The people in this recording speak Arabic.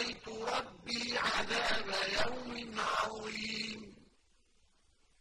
عَصَيْتُ رَبِّي عَذَابَ يَوْمٍ